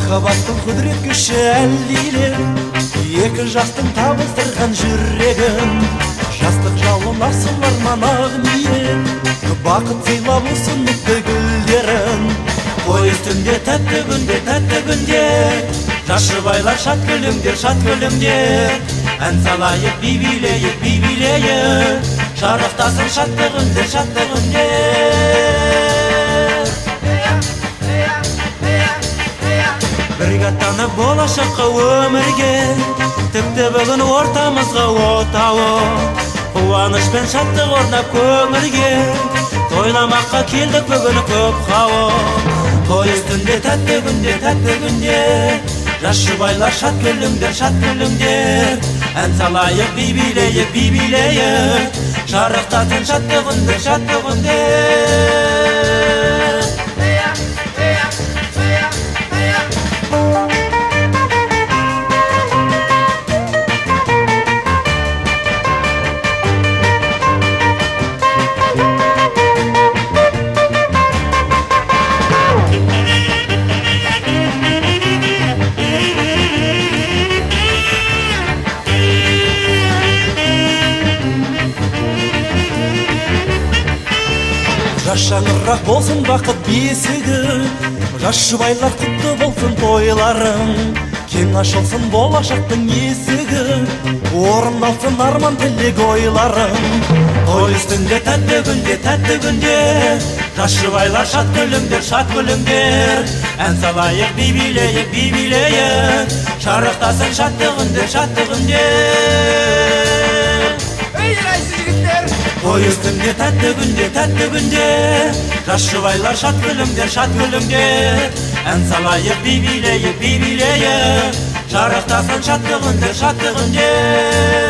махаббаттың құдірет күші әлдилер. Екі жастың табыстырған жүрегін. Жастық жалын асыл арман ақ ниет бақыт сыйлап ұсыныпты гүлдерін. Той үстінде тәтті күнде тәтті күнде. Жас жұбайлар шат күліңдер шат күліңдер ән салайық би билейік би билейік. Шарықтасын шаттық үндер шаттық бірге аттанып болашаққа өмірге тіпті бүгін ортамызға от ауып қуаныш пен шаттық орнап көңілге тойламаққа келдік бүгін көп хауып той үстінде тәтті күнде тәтті күнде жас жұбайлар шат күліңдер шат күліңдер ән салайық би билейік би билейік шарықтасын шаттық үндер шаттық үндер жас шаңырақ болсын бақыт бесігі жас жұбайлар құтты болсын тойларың кең ашылсын болашақтың есігі орындалсын арман тілек ойларың той үстінде тәтті күнде тәтті күнде жас жұбайлар шат күліңдер шат күліңдер ән салайық би билейік би билейік шарықтасын шаттық үндер үстінде тәтті күнде тәтті күнде жас жұбайлар шат күліңдер шат күліңдер ән салайық би билейік би билейік үндер шаттық үндер